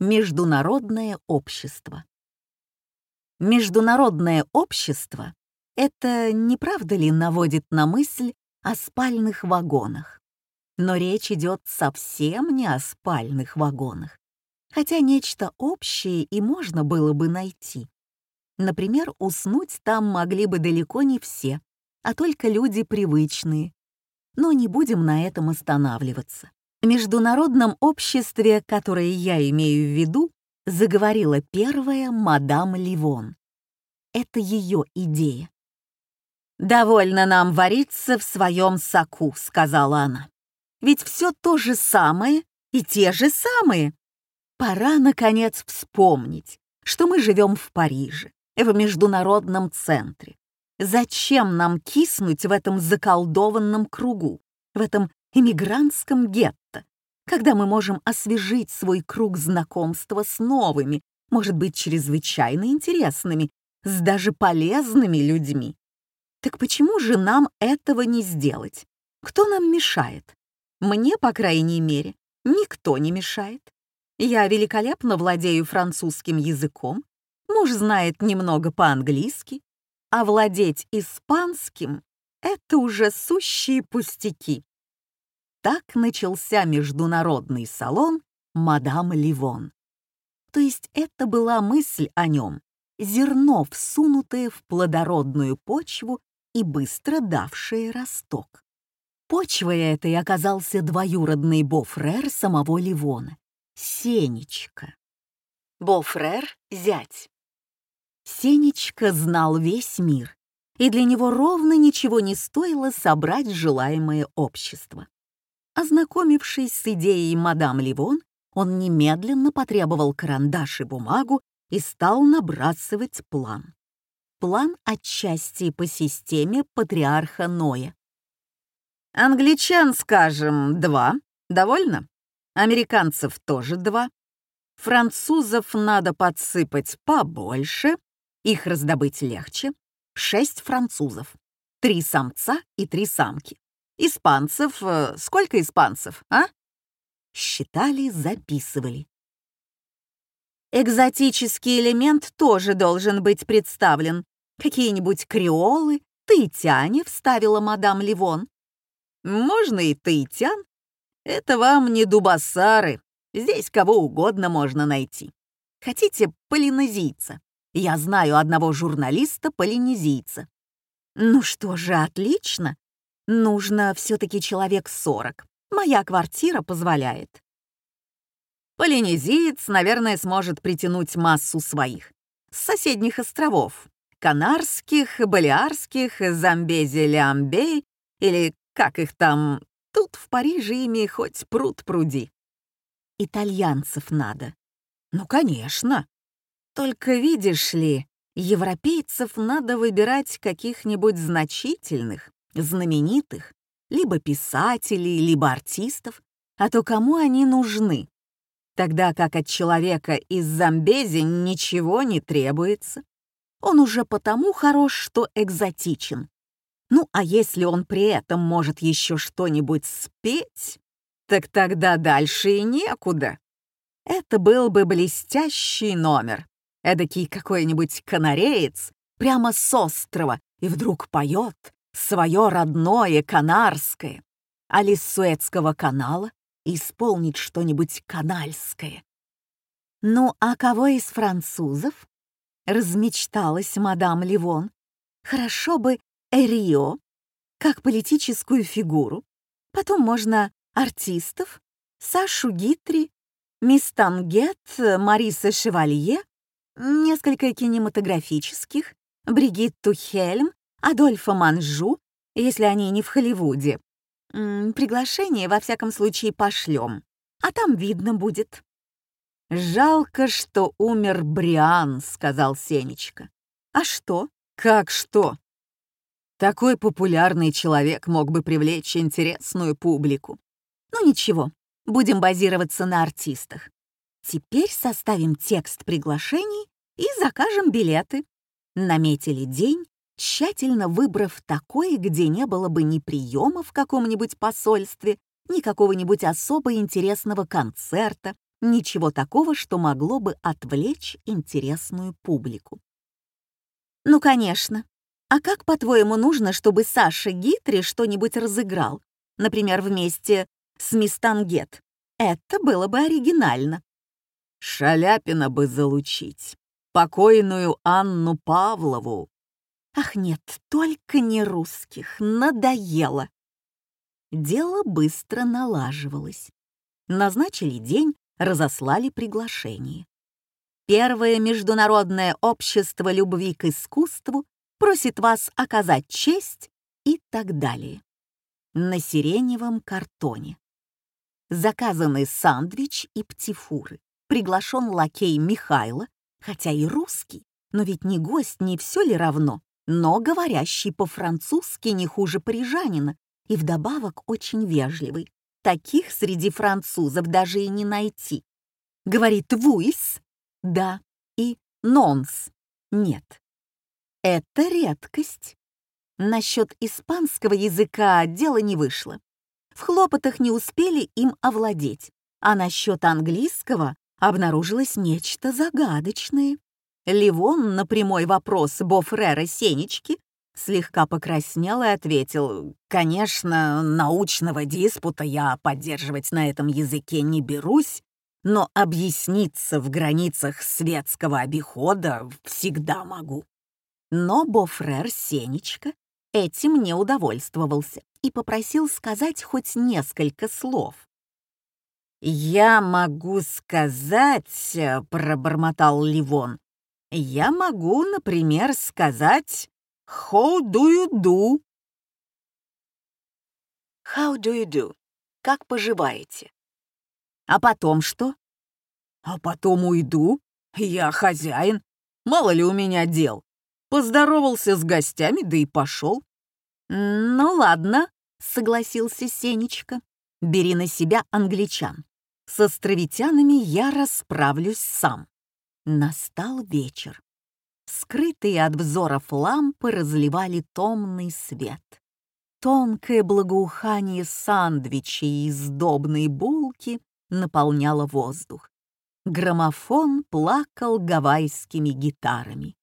Международное общество. Международное общество — это, не правда ли, наводит на мысль о спальных вагонах? Но речь идет совсем не о спальных вагонах, хотя нечто общее и можно было бы найти. Например, уснуть там могли бы далеко не все, а только люди привычные. Но не будем на этом останавливаться. Международном обществе, которое я имею в виду, заговорила первая мадам Ливон. Это ее идея. «Довольно нам вариться в своем соку», — сказала она. «Ведь все то же самое и те же самые. Пора, наконец, вспомнить, что мы живем в Париже, в международном центре. Зачем нам киснуть в этом заколдованном кругу, в этом иммигрантском гетто, когда мы можем освежить свой круг знакомства с новыми, может быть, чрезвычайно интересными, с даже полезными людьми. Так почему же нам этого не сделать? Кто нам мешает? Мне, по крайней мере, никто не мешает. Я великолепно владею французским языком, муж знает немного по-английски, а владеть испанским — это уже сущие пустяки. Так начался международный салон «Мадам Ливон». То есть это была мысль о нем, зерно, всунутое в плодородную почву и быстро давшее росток. Почвой этой оказался двоюродный Бофрер самого Ливона — Сенечка. Бофрер — зять. Сенечка знал весь мир, и для него ровно ничего не стоило собрать желаемое общество. Ознакомившись с идеей мадам Ливон, он немедленно потребовал карандаш и бумагу и стал набрасывать план. План отчасти по системе патриарха Ноя. Англичан, скажем, два. Довольно? Американцев тоже два. Французов надо подсыпать побольше, их раздобыть легче. Шесть французов. Три самца и три самки. Испанцев... Э, сколько испанцев, а? Считали, записывали. Экзотический элемент тоже должен быть представлен. Какие-нибудь креолы, таитяне, вставила мадам Ливон. Можно и таитян. Это вам не дубасары. Здесь кого угодно можно найти. Хотите полинезийца? Я знаю одного журналиста-полинезийца. Ну что же, отлично. Нужно все-таки человек сорок. Моя квартира позволяет. Полинезиец, наверное, сможет притянуть массу своих. С соседних островов. Канарских, Балиарских, Замбези-Лямбей или как их там. Тут в Париже ими хоть пруд пруди. Итальянцев надо. Ну, конечно. Только видишь ли, европейцев надо выбирать каких-нибудь значительных, знаменитых, либо писателей, либо артистов, а то кому они нужны? Тогда как от человека из Замбези ничего не требуется. Он уже потому хорош, что экзотичен. Ну, а если он при этом может еще что-нибудь спеть, так тогда дальше и некуда. Это был бы блестящий номер. Эдакий какой-нибудь канареец прямо с острова и вдруг поет, свое родное канарское, а с Суэцкого канала исполнить что-нибудь канальское. «Ну, а кого из французов?» — размечталась мадам Ливон. «Хорошо бы Эрио, как политическую фигуру. Потом можно артистов, Сашу Гитри, мисс Тангет, Мариса Шевалье, несколько кинематографических, Бригитту Хельм Адольфа Манжу, если они не в Холливуде. Приглашение, во всяком случае, пошлем, а там видно будет. «Жалко, что умер Бриан», — сказал Сенечка. «А что? Как что?» Такой популярный человек мог бы привлечь интересную публику. Ну ничего, будем базироваться на артистах. Теперь составим текст приглашений и закажем билеты. Наметили день, тщательно выбрав такой, где не было бы ни приема в каком-нибудь посольстве, ни какого-нибудь особо интересного концерта, Ничего такого, что могло бы отвлечь интересную публику. «Ну, конечно. А как, по-твоему, нужно, чтобы Саша Гитри что-нибудь разыграл? Например, вместе с Мисс Тангет? Это было бы оригинально». «Шаляпина бы залучить. Покойную Анну Павлову». «Ах нет, только не русских. Надоело». Дело быстро налаживалось. Назначили день, разослали приглашение. Первое международное общество любви к искусству просит вас оказать честь и так далее. На сиреневом картоне. Заказаны сандвич и птифуры. Приглашен лакей Михайло, хотя и русский, но ведь не гость, не все ли равно, но говорящий по-французски не хуже парижанина и вдобавок очень вежливый. Таких среди французов даже и не найти. Говорит «вуйс» — да, и «нонс» — нет. Это редкость. Насчет испанского языка дело не вышло. В хлопотах не успели им овладеть, а насчет английского обнаружилось нечто загадочное. Ливон на прямой вопрос Бофрера Сенечки Слегка покраснел и ответил, «Конечно, научного диспута я поддерживать на этом языке не берусь, но объясниться в границах светского обихода всегда могу». Но Бофрер Сенечка этим не удовольствовался и попросил сказать хоть несколько слов. «Я могу сказать», — пробормотал Ливон, «я могу, например, сказать How do you do? How do you do? Как поживаете? А потом что? А потом уйду. Я хозяин. Мало ли у меня дел. Поздоровался с гостями, да и пошел. Ну ладно, согласился Сенечка. Бери на себя англичан. С островитянами я расправлюсь сам. Настал вечер. Скрытые от взоров лампы разливали томный свет. Тонкое благоухание сандвичей и сдобной булки наполняло воздух. Граммофон плакал гавайскими гитарами.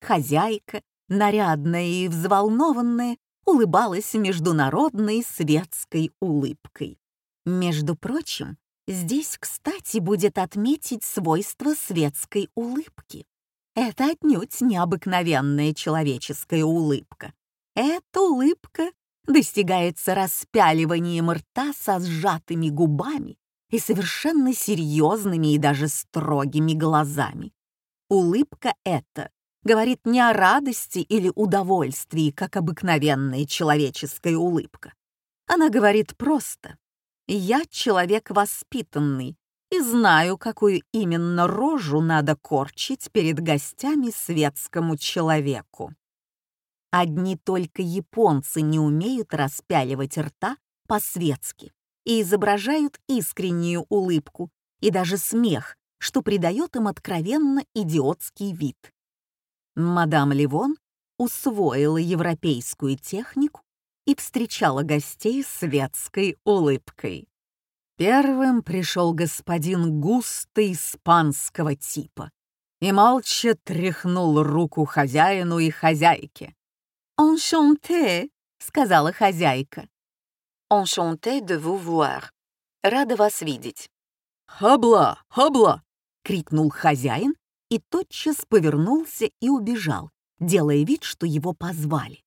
Хозяйка, нарядная и взволнованная, улыбалась международной светской улыбкой. Между прочим, здесь, кстати, будет отметить свойство светской улыбки. Это отнюдь необыкновенная человеческая улыбка. Эта улыбка достигается распяливанием рта со сжатыми губами и совершенно серьезными и даже строгими глазами. Улыбка эта говорит не о радости или удовольствии, как обыкновенная человеческая улыбка. Она говорит просто «Я человек воспитанный, и знаю, какую именно рожу надо корчить перед гостями светскому человеку. Одни только японцы не умеют распяливать рта по-светски и изображают искреннюю улыбку и даже смех, что придает им откровенно идиотский вид. Мадам Ливон усвоила европейскую технику и встречала гостей светской улыбкой. Первым пришел господин густо испанского типа и молча тряхнул руку хозяину и хозяйке. «Enchanté», — сказала хозяйка. «Enchanté de vous voir». «Рада вас видеть». «Хабла! Хабла!» — крикнул хозяин и тотчас повернулся и убежал, делая вид, что его позвали.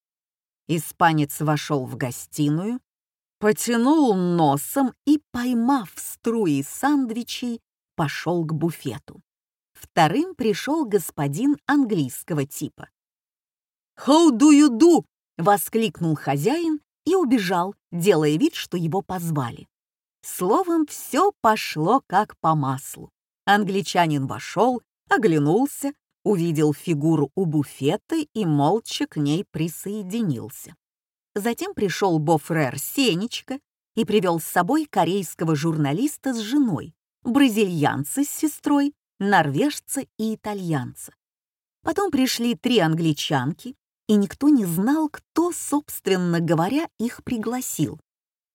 Испанец вошел в гостиную, потянул носом и, поймав струи сандвичей, пошел к буфету. Вторым пришел господин английского типа. «How do you do?» — воскликнул хозяин и убежал, делая вид, что его позвали. Словом, все пошло как по маслу. Англичанин вошел, оглянулся, увидел фигуру у буфета и молча к ней присоединился. Затем пришел Бофрер Сенечка и привел с собой корейского журналиста с женой, бразильянца с сестрой, норвежца и итальянца. Потом пришли три англичанки, и никто не знал, кто, собственно говоря, их пригласил.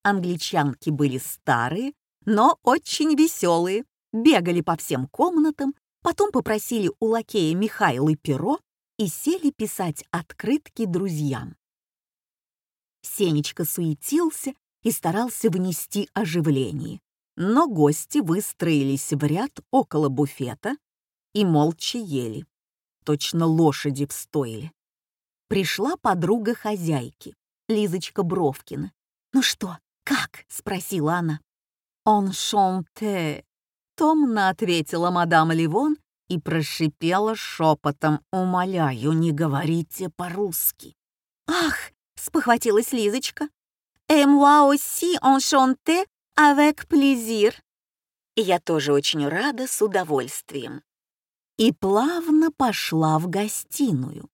Англичанки были старые, но очень веселые, бегали по всем комнатам, потом попросили у лакея Михайлы перо и сели писать открытки друзьям. Сенечка суетился и старался внести оживление, но гости выстроились в ряд около буфета и молча ели. Точно лошади в стойле. Пришла подруга хозяйки, Лизочка Бровкина. «Ну что, как?» — спросила она. «Он шонте», — томно ответила мадам Ливон и прошипела шепотом, умоляю, не говорите по-русски. «Ах!» — спохватилась Лизочка. «Et moi aussi enchanté avec plaisir». Я тоже очень рада с удовольствием. И плавно пошла в гостиную.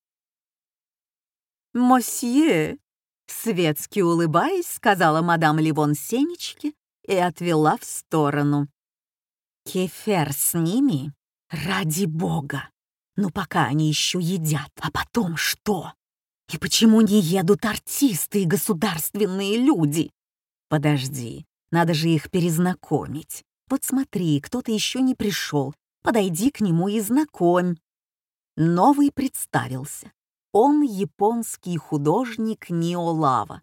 «Мосье!» — светски улыбаясь, сказала мадам Ливон Сенечке и отвела в сторону. «Кефер с ними? Ради бога! Ну пока они еще едят, а потом что? И почему не едут артисты и государственные люди? Подожди, надо же их перезнакомить. Вот смотри, кто-то еще не пришел. Подойди к нему и знакомь. Новый представился. Он японский художник Ниолава.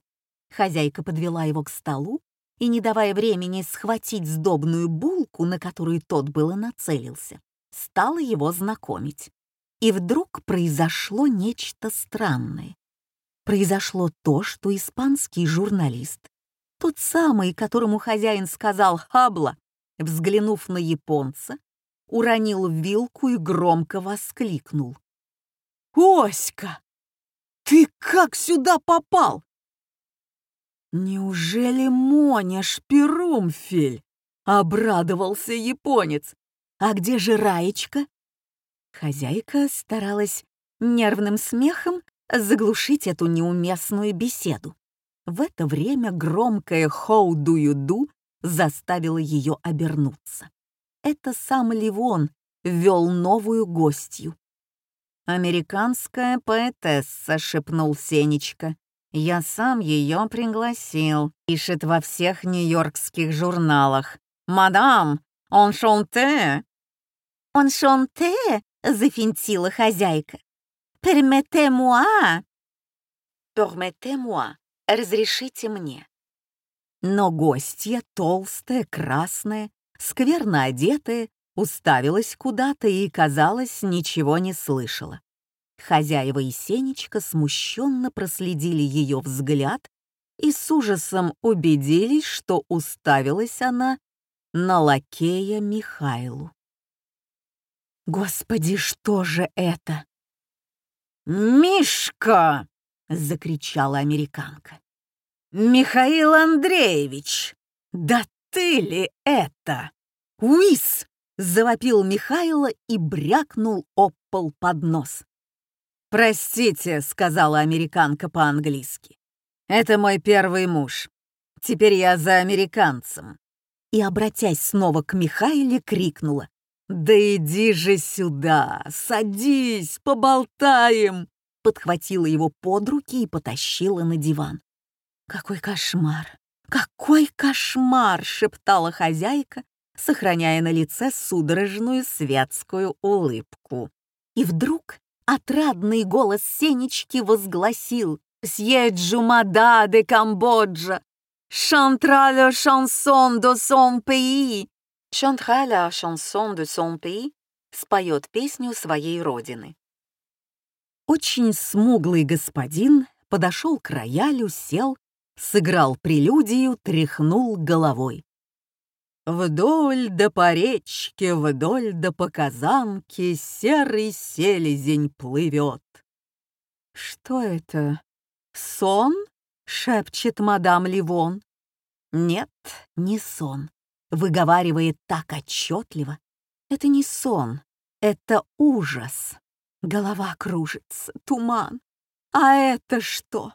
Хозяйка подвела его к столу и, не давая времени схватить сдобную булку, на которую тот было нацелился, стала его знакомить. И вдруг произошло нечто странное. Произошло то, что испанский журналист, тот самый, которому хозяин сказал «хабла», взглянув на японца, уронил вилку и громко воскликнул. «Оська, ты как сюда попал?» «Неужели Моня Шпирумфель?» — обрадовался японец. «А где же Раечка?» Хозяйка старалась нервным смехом заглушить эту неуместную беседу. В это время громкое «хоу-ду-ю-ду» заставило ее обернуться. Это сам Ливон ввел новую гостью. «Американская поэтесса», — шепнул Сенечка. «Я сам ее пригласил. Пишет во всех нью-йоркских журналах. Мадам, он шонте!» «Он шонте?» — зафинтила хозяйка. «Пермете-муа!» «Пермете-муа! Разрешите мне!» Но гостья, толстая, красная, скверно одетая, уставилась куда-то и, казалось, ничего не слышала. Хозяева и Сенечка смущенно проследили ее взгляд и с ужасом убедились, что уставилась она на лакея Михайлу. «Господи, что же это?» «Мишка!» — закричала американка. «Михаил Андреевич, да ты ли это?» «Уис!» — завопил Михайло и брякнул об пол под нос. «Простите», — сказала американка по-английски. «Это мой первый муж. Теперь я за американцем». И, обратясь снова к Михайле, крикнула. «Да иди же сюда! Садись, поболтаем!» Подхватила его под руки и потащила на диван. «Какой кошмар! Какой кошмар!» — шептала хозяйка, сохраняя на лице судорожную светскую улыбку. И вдруг отрадный голос Сенечки возгласил «Сье Джумада де Камбоджа! Chanson de son pays!» «Chantera la chanson de son pays» споет песню своей родины. Очень смуглый господин подошел к роялю, сел, сыграл прелюдию, тряхнул головой. Вдоль да по речке, вдоль да по казанке Серый селезень плывет. «Что это? Сон?» — шепчет мадам Ливон. «Нет, не сон», — выговаривает так отчетливо. «Это не сон, это ужас. Голова кружится, туман. А это что?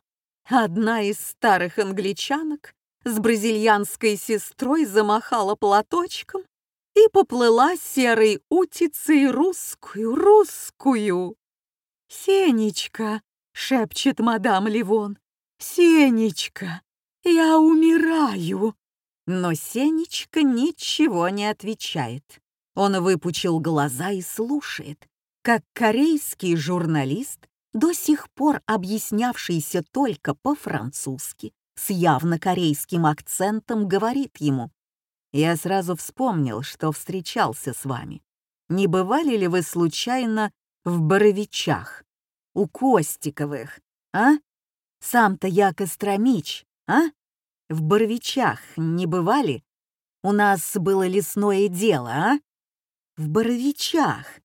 Одна из старых англичанок с бразильянской сестрой замахала платочком и поплыла серой утицей русскую, русскую. «Сенечка!» — шепчет мадам Ливон. «Сенечка, я умираю!» Но Сенечка ничего не отвечает. Он выпучил глаза и слушает, как корейский журналист, до сих пор объяснявшийся только по-французски, с явно корейским акцентом говорит ему. «Я сразу вспомнил, что встречался с вами. Не бывали ли вы случайно в Боровичах? У Костиковых, а? Сам-то я Костромич, а? В Боровичах не бывали? У нас было лесное дело, а? В Боровичах.